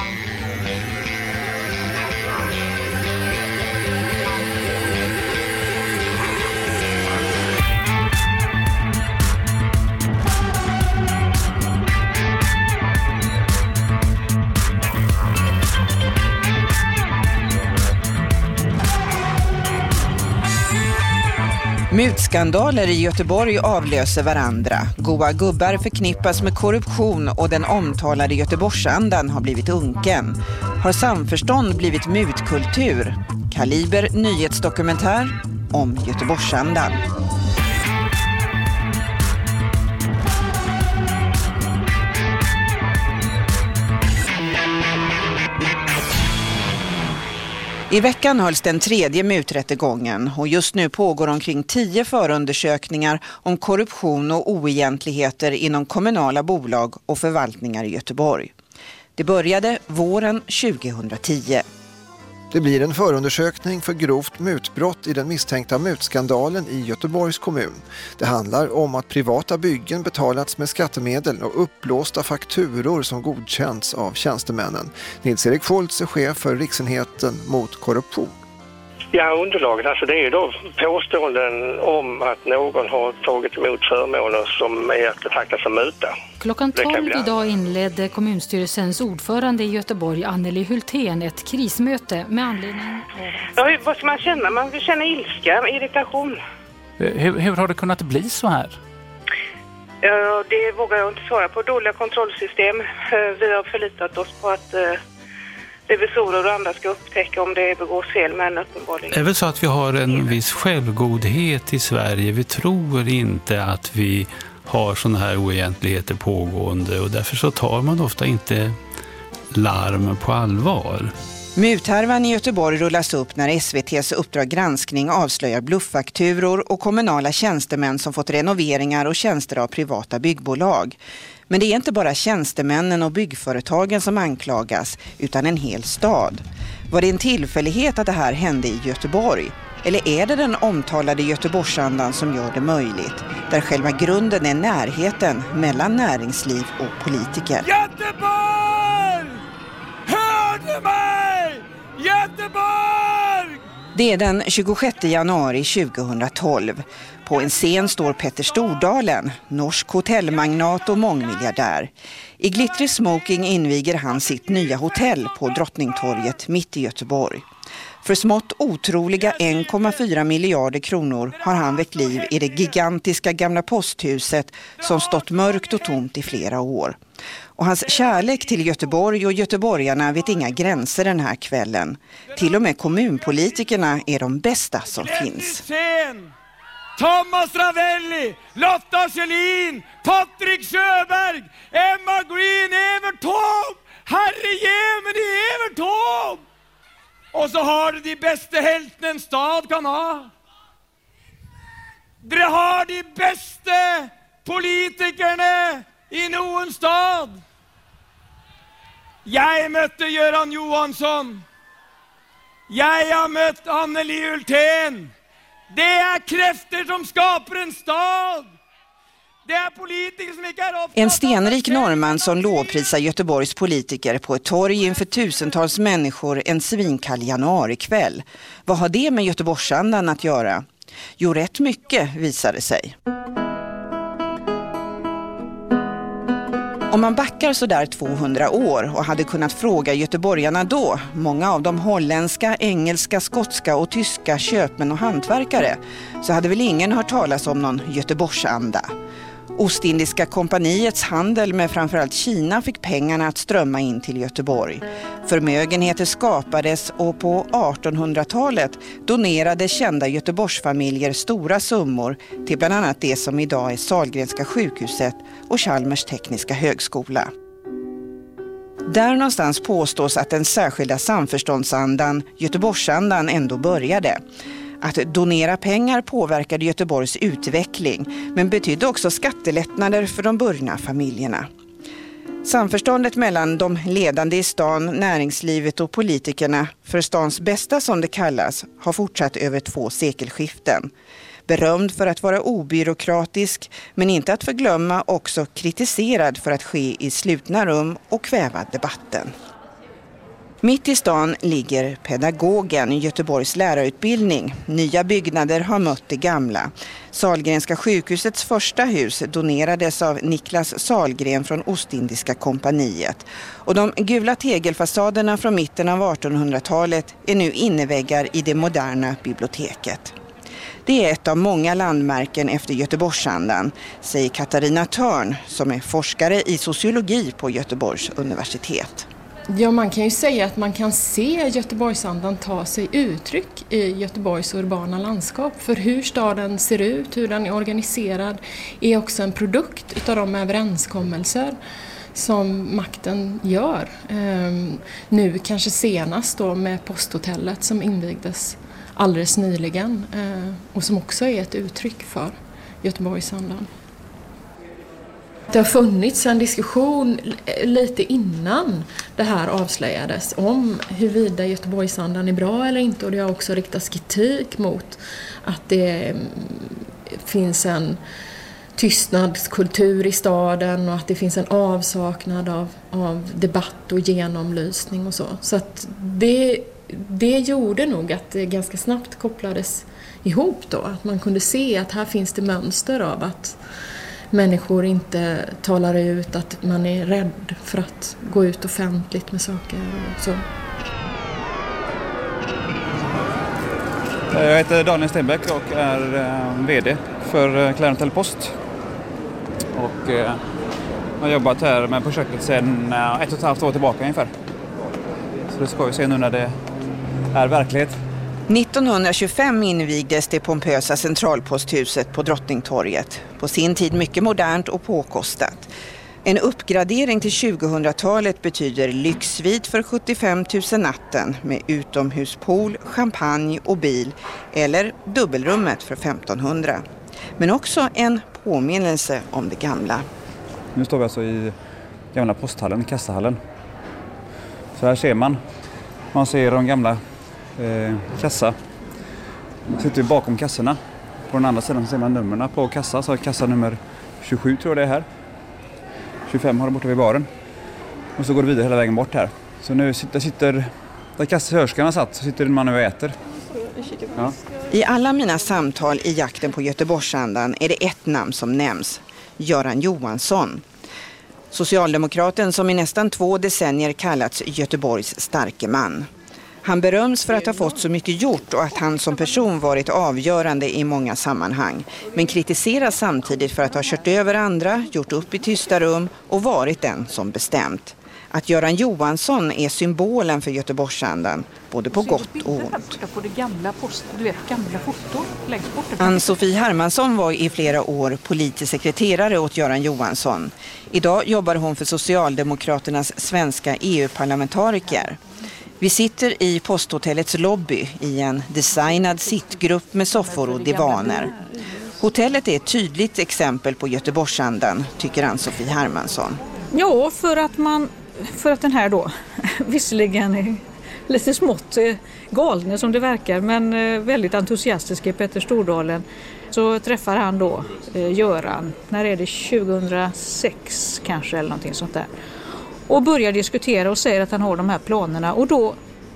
Thank you. Skandaler i Göteborg avlöser varandra. Goa gubbar förknippas med korruption och den omtalade Göteborgsandan har blivit unken. Har samförstånd blivit mutkultur? Kaliber nyhetsdokumentär om Göteborgsandan. I veckan hölls den tredje muträttegången och just nu pågår omkring tio förundersökningar om korruption och oegentligheter inom kommunala bolag och förvaltningar i Göteborg. Det började våren 2010. Det blir en förundersökning för grovt mutbrott i den misstänkta mutskandalen i Göteborgs kommun. Det handlar om att privata byggen betalats med skattemedel och uppblåsta fakturor som godkänts av tjänstemännen. Nils-Erik Schultz är chef för Riksenheten mot korruption. Ja, underlaget, alltså det är då påståenden om att någon har tagit emot förmåner som är att betrakta som muta. Klockan 12 idag inledde kommunstyrelsens ordförande i Göteborg, Anneli Hultén, ett krismöte med anledning av... Ja, vad ska man känna? Man känner ilska, irritation. Hur, hur har det kunnat bli så här? Ja, det vågar jag inte svara på. Dåliga kontrollsystem. Eh, vi har förlitat oss på att eh, revisorer och andra ska upptäcka om det begås fel, men uppenbarligen. Det är väl så att vi har en viss självgodhet i Sverige. Vi tror inte att vi har sådana här oegentligheter pågående och därför så tar man ofta inte larm på allvar. Muthärvan i Göteborg rullas upp när SVTs Uppdrag granskning avslöjar blufffakturor och kommunala tjänstemän som fått renoveringar och tjänster av privata byggbolag. Men det är inte bara tjänstemännen och byggföretagen som anklagas, utan en hel stad. Var det en tillfällighet att det här hände i Göteborg? Eller är det den omtalade Göteborgsandan som gör det möjligt? Där själva grunden är närheten mellan näringsliv och politiker. Göteborg! Hör du mig? Göteborg! Det är den 26 januari 2012. På en scen står Petter Stordalen, norsk hotellmagnat och mångmiljardär. I glittrig smoking inviger han sitt nya hotell på Drottningtorget mitt i Göteborg. För smått otroliga 1,4 miljarder kronor har han väckt liv i det gigantiska gamla posthuset som stått mörkt och tomt i flera år. Och hans kärlek till Göteborg och göteborgarna vet inga gränser den här kvällen. Till och med kommunpolitikerna är de bästa som finns. Thomas Ravelli, Lotta Schelin, Patrik Sjöberg, Emma Green, Evert Taube, Herre Jemini, Evert Taube! Och så har du de bästa heltene en stad kan ha. Dere har de bästa politikerna i noen stad. Jag mötte Göran Johansson. Jag har mött Anneli Hultén. Det är krafter som skapar en stad. Det är politiker som inte är En stenrik norrman som lovprisar Göteborgs politiker på ett torg inför tusentals människor en svinkall januarikväll. Vad har det med Göteborgsandan att göra? Jo, rätt mycket visar det sig. Om man backar sådär 200 år och hade kunnat fråga göteborgarna då, många av dem holländska, engelska, skotska och tyska köpmän och hantverkare, så hade väl ingen hört talas om någon Göteborgsanda. Ostindiska kompaniets handel med framförallt Kina fick pengarna att strömma in till Göteborg. Förmögenheter skapades och på 1800-talet donerade kända Göteborgsfamiljer stora summor till bland annat det som idag är Salgrenska sjukhuset och Chalmers tekniska högskola. Där någonstans påstås att den särskilda samförståndsandan, Göteborgsandan, ändå började. Att donera pengar påverkade Göteborgs utveckling men betydde också skattelättnader för de burna familjerna. Samförståndet mellan de ledande i stan, näringslivet och politikerna för stans bästa som det kallas har fortsatt över två sekelskiften. Berömd för att vara obyråkratisk men inte att förglömma också kritiserad för att ske i slutna rum och kväva debatten. Mitt i stan ligger Pedagogen, Göteborgs lärarutbildning. Nya byggnader har mött det gamla. Salgrenska sjukhusets första hus donerades av Niklas Salgren från Ostindiska kompaniet. Och de gula tegelfasaderna från mitten av 1800-talet är nu inneväggar i det moderna biblioteket. Det är ett av många landmärken efter Göteborgsandan, säger Katarina Törn som är forskare i sociologi på Göteborgs universitet. Ja, man kan ju säga att man kan se Göteborgsandan ta sig uttryck i Göteborgs urbana landskap. För hur staden ser ut, hur den är organiserad, är också en produkt utav de överenskommelser som makten gör. Ehm, nu kanske senast då med posthotellet som invigdes alldeles nyligen eh, och som också är ett uttryck för Göteborgsandan. Det har funnits en diskussion lite innan det här avslöjades om huruvida Göteborgsandan är bra eller inte och det har också riktats kritik mot att det mm, finns en tystnadskultur i staden och att det finns en avsaknad av, av debatt och genomlysning och så. Så att det, det gjorde nog att det ganska snabbt kopplades ihop då, att man kunde se att här finns det mönster av att människor inte talar ut, att man är rädd för att gå ut offentligt med saker och så. Jag heter Daniel Stenbeck och är eh, VD för eh, Clarentel Post. Och jag har jobbat här med projektet sedan ett och ett halvt år tillbaka ungefär. Så det ska vi se nu när det är verklighet. 1925 invigdes det pompösa centralposthuset på Drottningtorget. På sin tid mycket modernt och påkostat. En uppgradering till 2000-talet betyder lyxsvit för 75 000 natten med utomhuspool, champagne och bil eller dubbelrummet för 1500. Men också en påminnelse om det gamla. Nu står vi alltså i gamla posthallen, kassahallen. Så här ser man. Man ser de gamla eh, kassa. Sitter vi bakom kassorna. På den andra sidan ser man numren på kassa, så kassa nummer 27 tror jag det är här. 25 har de borta vid baren. Och så går det vidare hela vägen bort här. Så nu sitter, sitter där kassörskan satt, så sitter en man nu och äter. Ja. I alla mina samtal i jakten på Göteborgsandan är det ett namn som nämns. Göran Johansson. Socialdemokraten som i nästan två decennier kallats Göteborgs starke man. Han beröms för att ha fått så mycket gjort och att han som person varit avgörande i många sammanhang. Men kritiseras samtidigt för att ha kört över andra, gjort upp i tysta rum och varit den som bestämt. Att Göran Johansson är symbolen för Göteborgsandan, både på gott och ont. Ann-Sofie Hermansson var i flera år politisk sekreterare åt Göran Johansson. Idag jobbar hon för Socialdemokraternas svenska EU-parlamentariker. Vi sitter i posthotellets lobby i en designad sittgrupp med soffor och divaner. Hotellet är ett tydligt exempel på Göteborgsandan, tycker Ann-Sofie Hermansson. Ja, för att, man, för att den här då visserligen är lite smått eh, galne som det verkar men eh, väldigt väldigt i Petter Stordalen så träffar han då eh, Göran, när är det 2006 kanske eller någonting sånt där och börjar diskutera och säger att han har de här planerna och då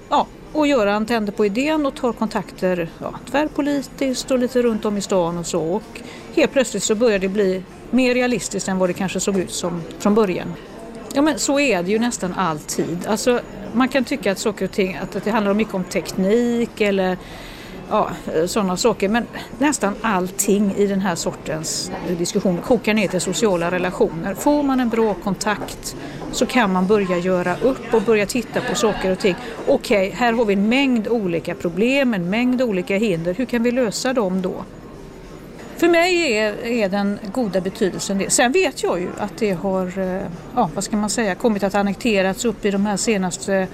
ja, och Göran tänder på idén och tar kontakter ja, tvärpolitiskt och lite runt om i stan och så och helt plötsligt så börjar det bli mer realistiskt än vad det kanske såg ut som från början. Ja men så är det ju nästan alltid. Alltså, man kan tycka att saker och ting, att det handlar mycket om teknik eller ja, eh, sådana saker. Men nästan allting i den här sortens eh, diskussion kokar ner till sociala relationer. Får man en bra kontakt så kan man börja göra upp och börja titta på saker och ting. Okej, okay, här har vi en mängd olika problem, en mängd olika hinder. Hur kan vi lösa dem då? För mig är, är den goda betydelsen det. Sen vet jag ju att det har, eh, ja vad ska man säga, kommit att annekterats upp i de här senaste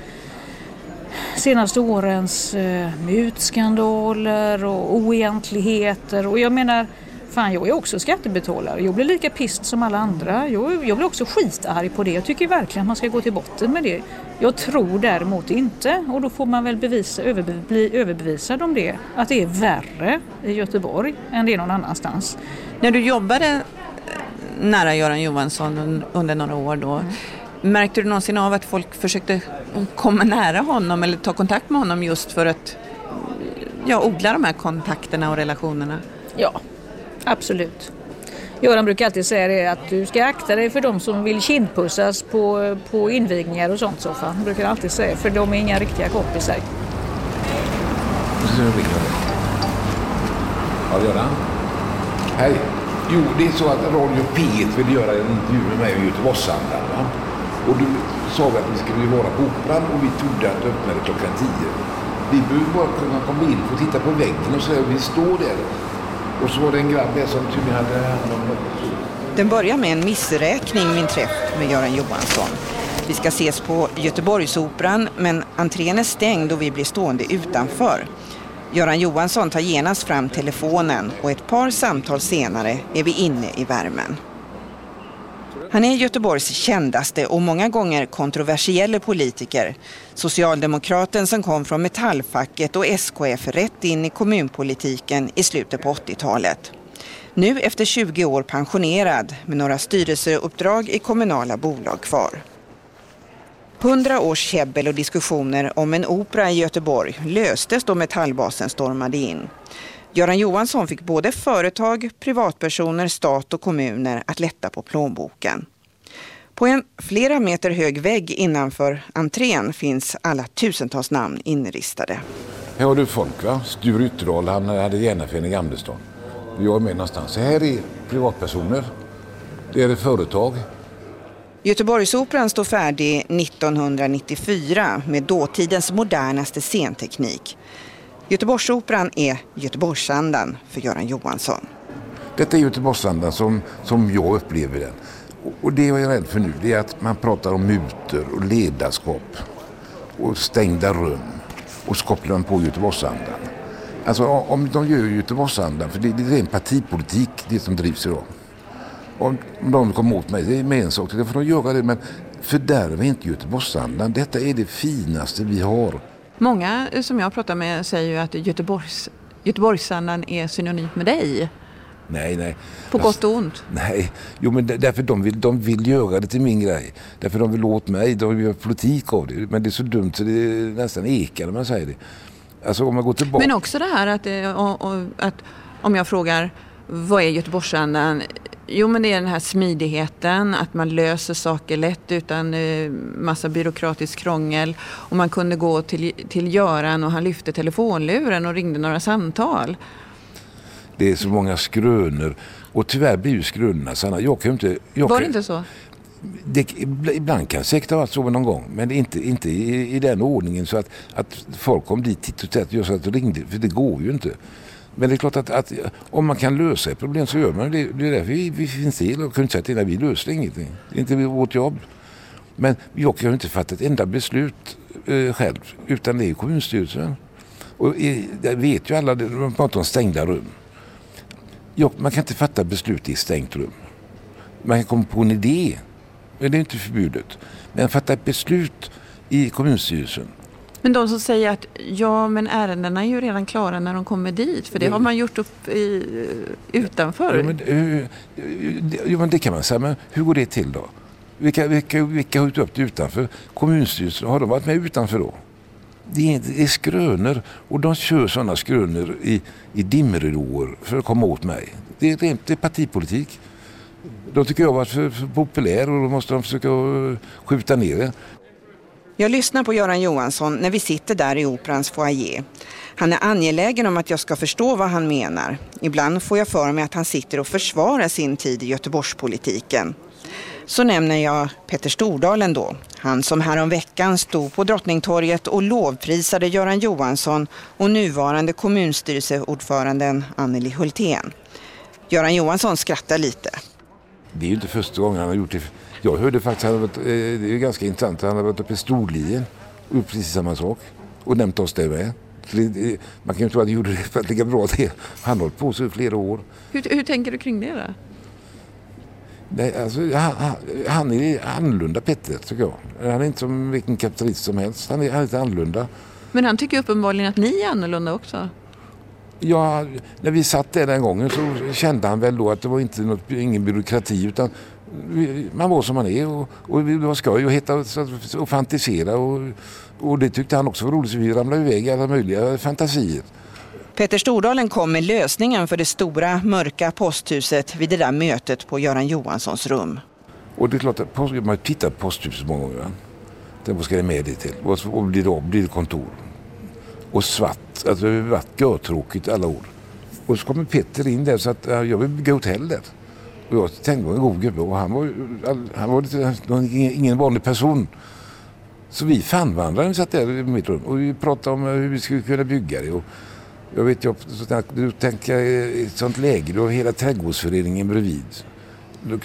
senaste årens eh, mutskandaler och oegentligheter och jag menar Fan, jag är också skattebetalare. Jag blir lika pist som alla andra. Jag, jag blir också skitarg på det. Jag tycker verkligen att man ska gå till botten med det. Jag tror däremot inte, och då får man väl bevisa, överbe, bli överbevisad om det, att det är värre i Göteborg än det är någon annanstans. När du jobbade nära Göran Johansson under några år då, Märkte du någonsin av att folk försökte komma nära honom eller ta kontakt med honom just för att ja, odla de här kontakterna och relationerna? Ja, absolut. Göran brukar alltid säga det att du ska akta dig för de som vill kindpussas på, på invigningar och sånt. Så fan. brukar alltid säga, för de är inga riktiga kompisar. Ja, Göran? Hej. Jo, det är så att Radio P1 vill göra en intervju med mig om Göteborgsandan. Och du sa att vi skulle vara på Operan och vi trodde att det öppnade klockan tio. Vi behövde bara kunna komma in och titta på väggen och så vi står där. Och så var det en grabb där som tydligen hade hand om Den börjar med en missräkning, min träff med Göran Johansson. Vi ska ses på Göteborgsoperan, men entrén är stängd och vi blir stående utanför. Göran Johansson tar genast fram telefonen och ett par samtal senare är vi inne i värmen. Han är Göteborgs kändaste och många gånger kontroversiella politiker. Socialdemokraten som kom från Metallfacket och SKF rätt in i kommunpolitiken i slutet på 80-talet. Nu efter 20 år pensionerad med några styrelseuppdrag i kommunala bolag kvar. Hundra års käbbel och diskussioner om en opera i Göteborg löstes då metallbasen stormade in. Göran Johansson fick både företag, privatpersoner, stat och kommuner att lätta på plånboken. På en flera meter hög vägg innanför entrén finns alla tusentals namn inristade. Här har du folk va? Sture Ytterdal, han hade Järnafén i Gamlestan. Jag är med någonstans. Här är privatpersoner. Det är företag. Göteborgsoperan står färdig 1994 med dåtidens modernaste scenteknik. Göteborgsoperan är Göteborgsandan för Göran Johansson. Detta är Göteborgsandan som, som jag upplever den. Och det jag är rädd för nu det är att man pratar om mutor och ledarskap och stängda rum och så kopplar man på Göteborgsandan. Alltså om de gör Göteborgsandan, för det, det är en partipolitik det som drivs idag. Om de kommer åt mig, det är med en sak, då får de göra det. Men fördärva inte Göteborgsandan. Detta är det finaste vi har. Många som jag pratar med säger ju att Göteborgs, Göteborgsandan är synonymt med dig. Nej, nej. På gott och ont? Nej, jo men därför de vill, de vill göra det till min grej. Därför de vill åt mig, de vill göra politik av det. Men det är så dumt så det är nästan ekar när man säger det. Alltså om man går tillbaka. Men också det här att, och, och, att om jag frågar vad är Göteborgsandan? Jo men det är den här smidigheten, att man löser saker lätt utan eh, massa byråkratiskt krångel. Och man kunde gå till, till Göran och han lyfte telefonluren och ringde några samtal. Det är så många skrönor och tyvärr blir ju skrönorna sanna. Jag kan inte, jag Var kan, det inte så? Det, ibland kan det säkert ha varit så någon gång men inte, inte i, i den ordningen så att, att folk kom dit titt och tätt och så att ringde, för det går ju inte. Men det är klart att, att, om man kan lösa ett problem så gör man det. Det är därför vi, vi finns till och kunde säga till vi löser ingenting. Det är inte vårt jobb. Men jag kan ju inte fatta ett enda beslut eh, själv utan det är kommunstyrelsen. Och i, det vet ju alla, de pratar om stängda rum. Jag, man kan inte fatta beslut i ett stängt rum. Man kan komma på en idé, men det är inte förbjudet. Men fatta ett beslut i kommunstyrelsen men de som säger att ja men ärendena är ju redan klara när de kommer dit för det har man gjort upp i, utanför. Ja men, hur, ja, men det kan man säga, men hur går det till då? Vilka, vilka, vilka har gjort upp det utanför? Kommunstyrelsen, har de varit med utanför då? Det är, det är skrönor och de kör sådana skrönor i, i dimridåer för att komma åt mig. Det är, rent, det är partipolitik. De tycker jag har varit för, för populär och då måste de försöka skjuta ner det. Jag lyssnar på Göran Johansson när vi sitter där i Operans foyer. Han är angelägen om att jag ska förstå vad han menar. Ibland får jag för mig att han sitter och försvarar sin tid i Göteborgspolitiken. Så nämner jag Petter Stordalen då. Han som häromveckan stod på Drottningtorget och lovprisade Göran Johansson och nuvarande kommunstyrelseordföranden Anneli Hultén. Göran Johansson skrattar lite. Det är ju inte första gången han har gjort det jag hörde faktiskt, han varit, eh, det är ganska intressant, han har varit uppe i Storlien och gjort precis samma sak. Och nämnt oss det med. Det, man kan ju tro att han gjorde det för att ligga bra till. Han har hållit på så i flera år. Hur, hur tänker du kring det då? Nej, alltså, han, han, är annorlunda Petter tycker jag. Han är inte som vilken kapitalist som helst. Han är, han är lite annorlunda. Men han tycker uppenbarligen att ni är annorlunda också. Ja, när vi satt där den gången så kände han väl då att det var inte något, ingen byråkrati utan man var som man är och, och det var skoj och, hitta, och fantisera och, och det tyckte han också var roligt så vi ramlade iväg i alla möjliga fantasier. Peter Stordalen kom med lösningen för det stora mörka posthuset vid det där mötet på Göran Johanssons rum. Och det är klart att man har tittat på posthuset många gånger. Det vad ska det med det till? Och blir det, blir det kontor? Och svart, alltså det har varit görtråkigt alla år. Och så kommer Peter in där så att jag vill bygga hotell där. Och jag tänkte var en god gubbe och han var, han var lite, ingen vanlig person. Så vi fann varandra när vi satt där i mitt rum och vi pratade om eh, hur vi skulle kunna bygga det. Och jag vet, jag, då tänker i ett sånt läge, du har hela trädgårdsföreningen bredvid.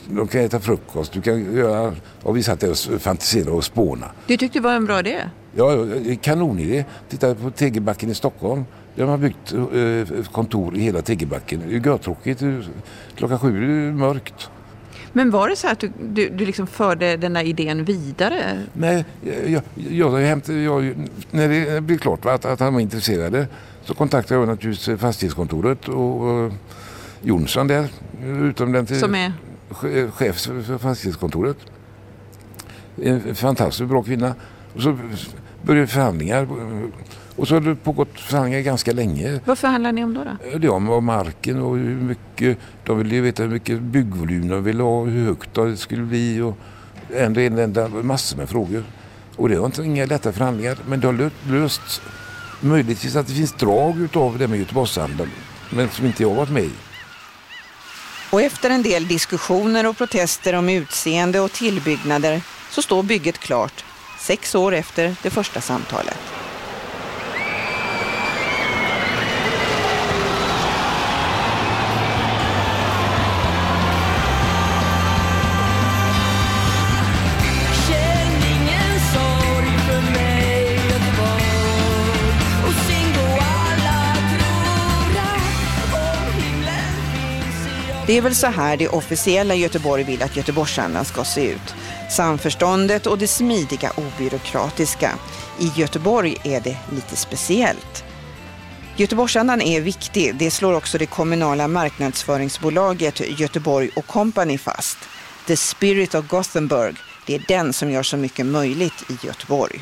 De kan äta frukost, du kan göra... Och vi satt där och fantiserade och spåna. Du tyckte det var en bra idé? Ja, kanonidé. Titta på Tegelbacken i Stockholm. Där har byggt eh, kontor i hela Tegelbacken. Det är görtråkigt. Klockan sju är det mörkt. Men var det så att du, du, du liksom förde den där idén vidare? Nej, jag, jag, jag, jag när det blev klart att, att han var intresserad så kontaktade jag naturligtvis fastighetskontoret och, och Jonsson där. Utom den till, Som är? Chef för fastighetskontoret. En fantastiskt bra kvinna. Och så började förhandlingar. Och så har det pågått förhandlingar ganska länge. Vad förhandlar ni om då? då? Det om marken och hur mycket, de ville veta hur mycket byggvolym de ville ha, hur högt det skulle bli och en en enda massor med frågor. Och det var inte inga lätta förhandlingar men det har lösts möjligtvis att det finns drag utav det med Göteborgshandeln men som inte jag varit med i. Och efter en del diskussioner och protester om utseende och tillbyggnader så står bygget klart sex år efter det första samtalet. Det är väl så här det officiella Göteborg vill att Göteborgsandan ska se ut. Samförståndet och det smidiga obyråkratiska. I Göteborg är det lite speciellt. Göteborgsandan är viktig, det slår också det kommunala marknadsföringsbolaget Göteborg och Company fast. The Spirit of Gothenburg, det är den som gör så mycket möjligt i Göteborg.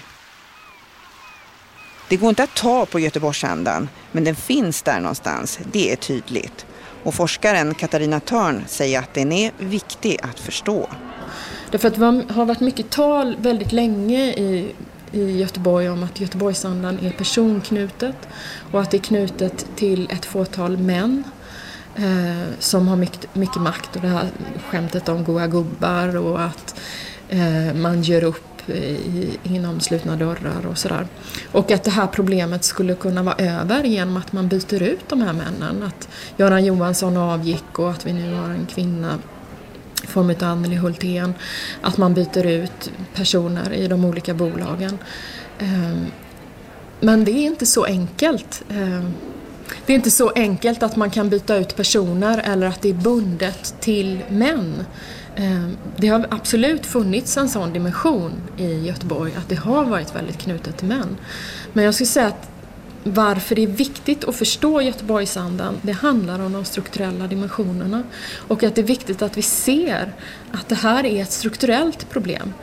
Det går inte att ta på Göteborgsandan, men den finns där någonstans, det är tydligt. Och forskaren Katarina Törn säger att den är viktig att förstå. Därför att det har varit mycket tal väldigt länge i, i Göteborg om att Göteborgsandan är personknutet och att det är knutet till ett fåtal män eh, som har mycket, mycket makt och det här skämtet om goa gubbar och att eh, man gör upp i, inom slutna dörrar och sådär. Och att det här problemet skulle kunna vara över genom att man byter ut de här männen. Att Göran Johansson avgick och att vi nu har en kvinna i form av Anneli Hultén. Att man byter ut personer i de olika bolagen. Ehm, men det är inte så enkelt. Ehm, det är inte så enkelt att man kan byta ut personer eller att det är bundet till män. Eh, det har absolut funnits en sån dimension i Göteborg att det har varit väldigt knutet till män. Men jag skulle säga att varför det är viktigt att förstå Göteborgsandan, det handlar om de strukturella dimensionerna. Och att det är viktigt att vi ser att det här är ett strukturellt problem.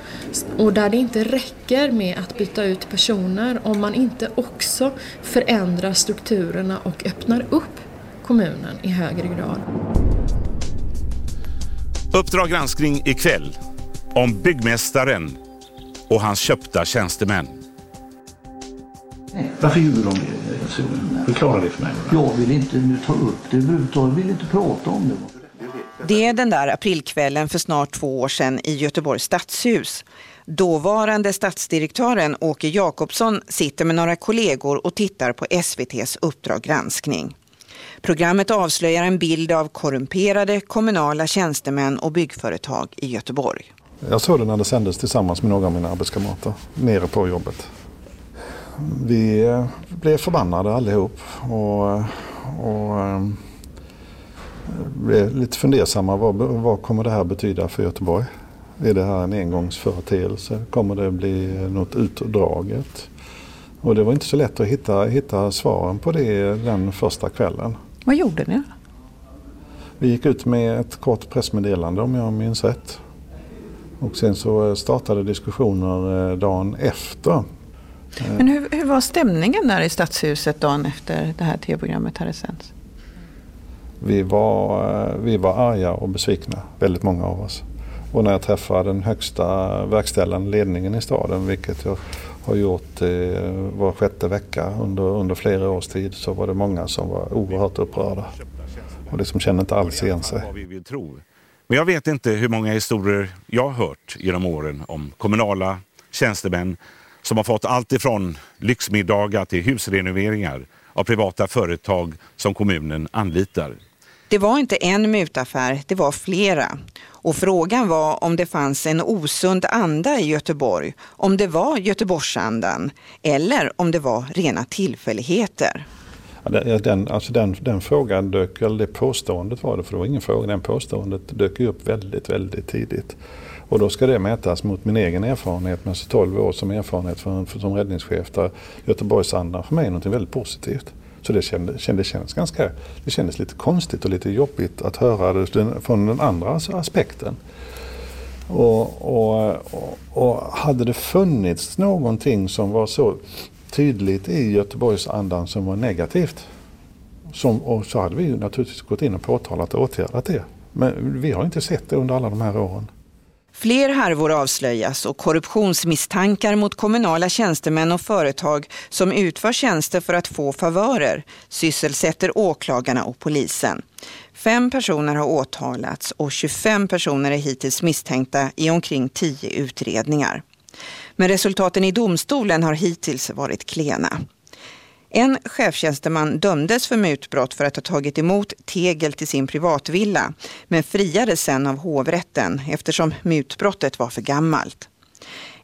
Och där det inte räcker med att byta ut personer om man inte också förändrar strukturerna och öppnar upp kommunen i högre grad. Uppdrag granskning ikväll om byggmästaren och hans köpta tjänstemän. Varför ljuger de det? Förklara det för mig. Jag vill inte nu ta upp det överhuvudtaget. Vill inte prata om det. Det är den där aprilkvällen för snart två år sedan i Göteborgs stadshus. Dåvarande stadsdirektören Åke Jakobsson sitter med några kollegor och tittar på SVTs Uppdrag granskning. Programmet avslöjar en bild av korrumperade kommunala tjänstemän och byggföretag i Göteborg. Jag såg det när det sändes tillsammans med några av mina arbetskamrater nere på jobbet. Vi eh, blev förbannade allihop och, och eh, blev lite fundersamma. Vad, vad kommer det här betyda för Göteborg? Är det här en engångsföreteelse? Kommer det bli något utdraget? Och det var inte så lätt att hitta, hitta svaren på det den första kvällen. Vad gjorde ni? Vi gick ut med ett kort pressmeddelande om jag minns rätt. Och sen så startade diskussioner dagen efter. Men hur, hur var stämningen där i Stadshuset dagen efter det här tv-programmet hade sänts? Vi var, vi var arga och besvikna, väldigt många av oss. Och när jag träffade den högsta verkställande ledningen i staden, vilket jag har gjort eh, var sjätte vecka under, under flera års tid, så var det många som var oerhört upprörda. Och liksom kände inte alls igen sig. Men jag vet inte hur många historier jag har hört genom åren om kommunala tjänstemän som har fått allt ifrån lyxmiddagar till husrenoveringar av privata företag som kommunen anlitar. Det var inte en mutaffär, det var flera. Och frågan var om det fanns en osund anda i Göteborg, om det var Göteborgsandan eller om det var rena tillfälligheter. Den, alltså den, den frågan dök, eller det påståendet var det, för det var ingen fråga, den påståendet dök upp väldigt, väldigt tidigt. Och då ska det mätas mot min egen erfarenhet med 12 år som erfarenhet för, för, som räddningschef där Göteborgsandan för mig är något väldigt positivt. Så det kändes, kände, kändes ganska, det kändes lite konstigt och lite jobbigt att höra det från den andra aspekten. Och, och, och, och hade det funnits någonting som var så tydligt i Göteborgsandan som var negativt som, och så hade vi naturligtvis gått in och påtalat och åtgärdat det. Men vi har inte sett det under alla de här åren. Fler härvor avslöjas och korruptionsmisstankar mot kommunala tjänstemän och företag som utför tjänster för att få favörer sysselsätter åklagarna och polisen. Fem personer har åtalats och 25 personer är hittills misstänkta i omkring tio utredningar. Men resultaten i domstolen har hittills varit klena. En chefstjänsteman dömdes för mutbrott för att ha tagit emot tegel till sin privatvilla, men friades sen av hovrätten eftersom mutbrottet var för gammalt.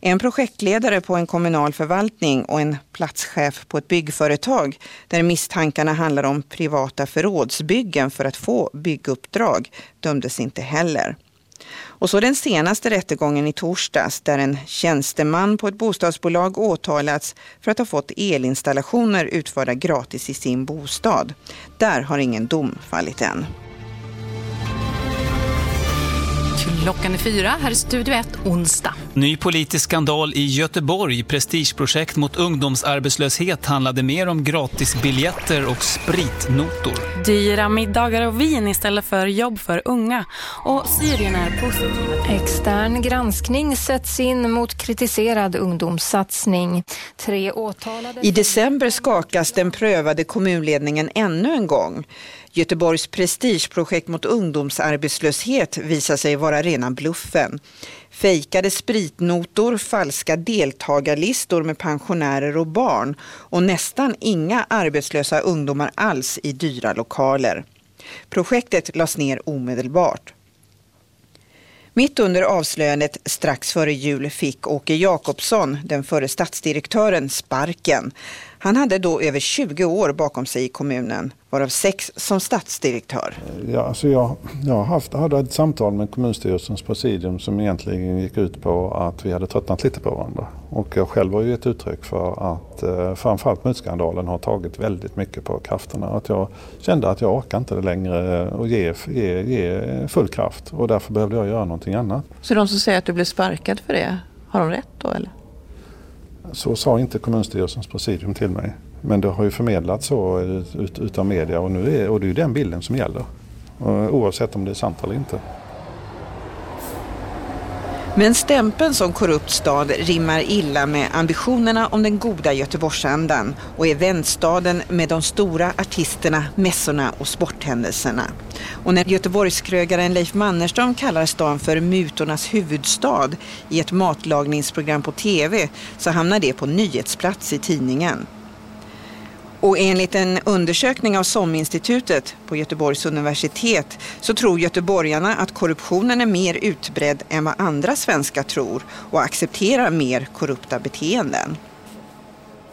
En projektledare på en kommunal förvaltning och en platschef på ett byggföretag där misstankarna handlar om privata förrådsbyggen för att få bygguppdrag dömdes inte heller. Och så den senaste rättegången i torsdags där en tjänsteman på ett bostadsbolag åtalats för att ha fått elinstallationer utförda gratis i sin bostad. Där har ingen dom fallit än. Klockan är fyra, här är Studio 1, onsdag. Ny politisk skandal i Göteborg. Prestigeprojekt mot ungdomsarbetslöshet handlade mer om gratisbiljetter och spritnotor. Dyra middagar och vin istället för jobb för unga. Och Syrien är positiva. Extern granskning sätts in mot kritiserad ungdomssatsning. Tre åtalade... I december skakas den prövade kommunledningen ännu en gång. Göteborgs prestigeprojekt mot ungdomsarbetslöshet visar sig vara rena bluffen. Fejkade spritnotor, falska deltagarlistor med pensionärer och barn och nästan inga arbetslösa ungdomar alls i dyra lokaler. Projektet lades ner omedelbart. Mitt under avslöjandet strax före jul fick Åke Jakobsson, den förre stadsdirektören, sparken. Han hade då över 20 år bakom sig i kommunen, varav sex som stadsdirektör. Ja, alltså jag, jag har haft, hade ett samtal med kommunstyrelsens presidium som egentligen gick ut på att vi hade tröttnat lite på varandra. Och jag själv har ju gett uttryck för att eh, framförallt mutskandalen har tagit väldigt mycket på krafterna. Att jag kände att jag orkar inte längre och ge, ge, ge full kraft och därför behövde jag göra någonting annat. Så de som säger att du blev sparkad för det, har de rätt då eller? Så sa inte kommunstyrelsens presidium till mig. Men det har ju förmedlats så eh, ut, utav media och, nu är, och det är ju den bilden som gäller. Oavsett om det är sant eller inte. Men stämpeln som korrupt stad rimmar illa med ambitionerna om den goda Göteborgsandan och eventstaden med de stora artisterna, mässorna och sporthändelserna. Och när Göteborgskrögaren Leif Mannerström kallar stan för mutornas huvudstad i ett matlagningsprogram på tv så hamnar det på nyhetsplats i tidningen. Och enligt en undersökning av SOM-institutet på Göteborgs universitet så tror göteborgarna att korruptionen är mer utbredd än vad andra svenskar tror och accepterar mer korrupta beteenden.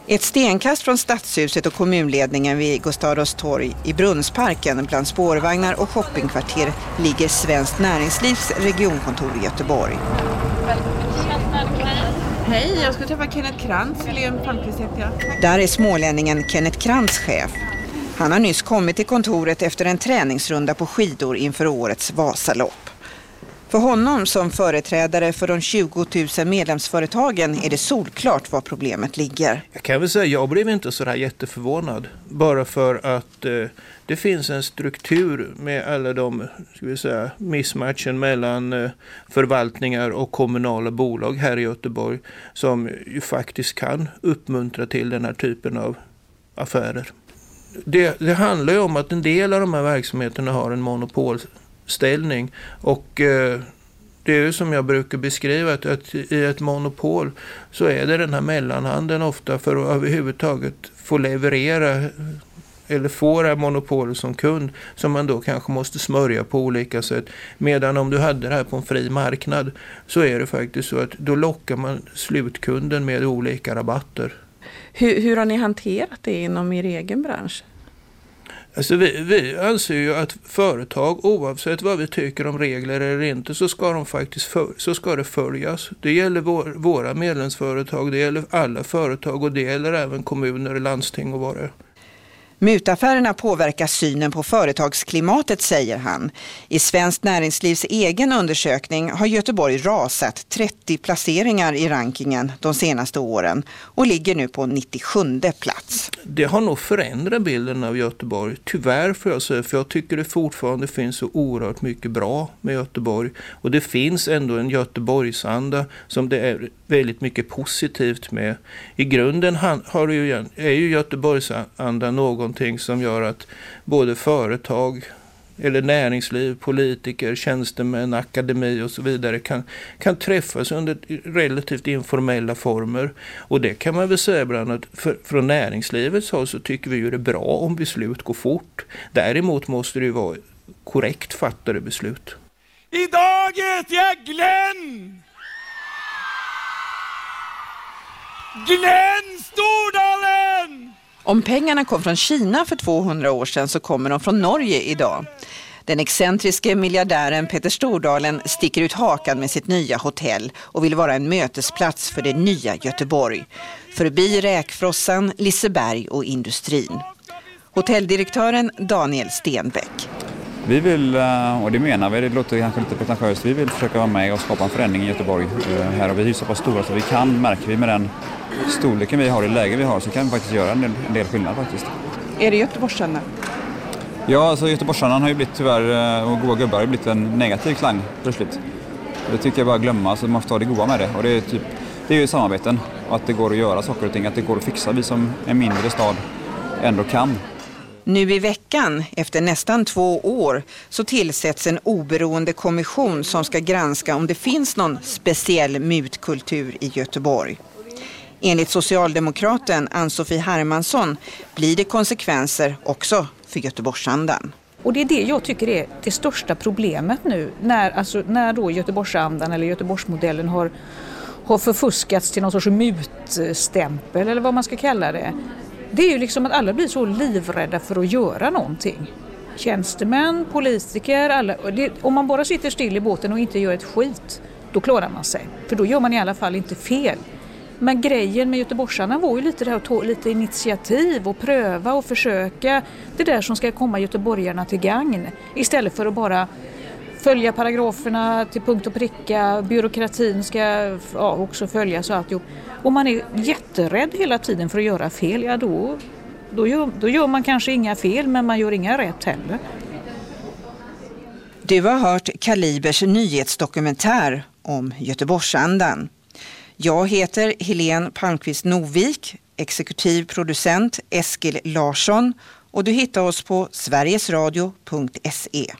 Ett stenkast från Stadshuset och kommunledningen vid Gustav Adolfs torg i Brunnsparken bland spårvagnar och shoppingkvarter ligger Svenskt Näringslivs regionkontor i Göteborg. Hej, jag ska träffa Kenneth Krantz. Helene Palmqvist heter jag. Där är smålänningen Kenneth Krantz chef. Han har nyss kommit till kontoret efter en träningsrunda på skidor inför årets Vasalopp. För honom som företrädare för de 20 000 medlemsföretagen är det solklart var problemet ligger. Jag kan väl säga, jag blev inte så där jätteförvånad. Bara för att eh, det finns en struktur med alla de ska vi säga, missmatchen mellan eh, förvaltningar och kommunala bolag här i Göteborg som ju faktiskt kan uppmuntra till den här typen av affärer. Det, det handlar ju om att en del av de här verksamheterna har en ställning och eh, det är ju som jag brukar beskriva att, att i ett monopol så är det den här mellanhanden ofta för att överhuvudtaget få leverera eller få det här monopolet som kund som man då kanske måste smörja på olika sätt. Medan om du hade det här på en fri marknad så är det faktiskt så att då lockar man slutkunden med olika rabatter. Hur, hur har ni hanterat det inom er egen bransch? Alltså vi, vi anser ju att företag, oavsett vad vi tycker om regler eller inte, så ska, de faktiskt för, så ska det följas. Det gäller vår, våra medlemsföretag, det gäller alla företag och det gäller även kommuner, landsting och vad det är. Mutaffärerna påverkar synen på företagsklimatet, säger han. I Svenskt Näringslivs egen undersökning har Göteborg rasat 30 placeringar i rankingen de senaste åren och ligger nu på 97 plats. Det har nog förändrat bilden av Göteborg, tyvärr får jag säga, för jag tycker det fortfarande finns så oerhört mycket bra med Göteborg. Och det finns ändå en Göteborgsanda som det är väldigt mycket positivt med. I grunden har ju, är ju Göteborgsanda någonting som gör att både företag eller näringsliv, politiker, tjänstemän, akademi och så vidare kan, kan träffas under relativt informella former. Och det kan man väl säga ibland att för, från näringslivets håll så tycker vi ju det är bra om beslut går fort. Däremot måste det ju vara korrekt fattade beslut. Idag heter jag Glenn! Glenn Stordalen! Om pengarna kom från Kina för 200 år sedan så kommer de från Norge idag. Den excentriske miljardären Peter Stordalen sticker ut hakan med sitt nya hotell och vill vara en mötesplats för det nya Göteborg. Förbi räkfrossan, Liseberg och industrin. Hotelldirektören Daniel Stenbeck. Vi vill, eh, och det menar vi, det låter kanske lite pretentiöst, vi vill försöka vara med och skapa en förändring i Göteborg. Eh, här och vi är så pass stora så vi kan, märker vi med den storleken vi har, det läge vi har, så kan vi faktiskt göra en del, en del skillnad faktiskt. Är det Göteborgsanda? Ja, alltså Göteborgsandan har ju blivit tyvärr, eh, och goa gubbar har ju blivit en negativ klang plötsligt. Det tycker jag bara glömma, så man får ta det goda med det. Och det är, typ, det är ju samarbeten och att det går att göra saker och ting, att det går att fixa. Vi som en mindre stad ändå kan. Nu i veckan, efter nästan två år, så tillsätts en oberoende kommission som ska granska om det finns någon speciell mutkultur i Göteborg. Enligt socialdemokraten Ann-Sofie Hermansson blir det konsekvenser också för Göteborgsandan. Och det är det jag tycker är det största problemet nu när, alltså, när då Göteborgsandan eller Göteborgsmodellen har, har förfuskats till någon sorts mutstämpel eller vad man ska kalla det. Det är ju liksom att alla blir så livrädda för att göra någonting. Tjänstemän, politiker, alla. Det, om man bara sitter still i båten och inte gör ett skit, då klarar man sig. För då gör man i alla fall inte fel. Men grejen med Göteborgsarna var ju lite det här att ta lite initiativ och pröva och försöka det där som ska komma göteborgarna till gagn. Istället för att bara följa paragraferna till punkt och pricka, byråkratin ska ja, också följas och alltihop. Om man är jätterädd hela tiden för att göra fel, ja då, då, gör, då gör man kanske inga fel men man gör inga rätt heller. Du har hört Kalibers nyhetsdokumentär om Göteborgsandan. Jag heter Helene Palmqvist Novik, exekutiv producent Eskil Larsson och du hittar oss på sverigesradio.se.